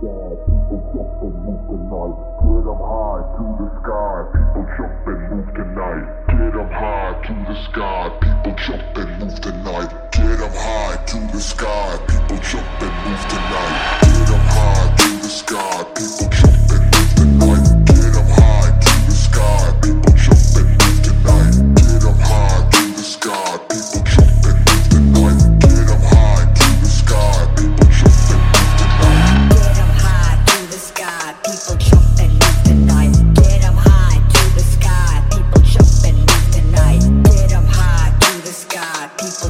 People jump and move tonight. Get up high to the sky. People jump and move tonight. Get up high to the sky. People jump and move tonight. Get them high to the sky. People jump and move tonight. Get them high to the sky. People people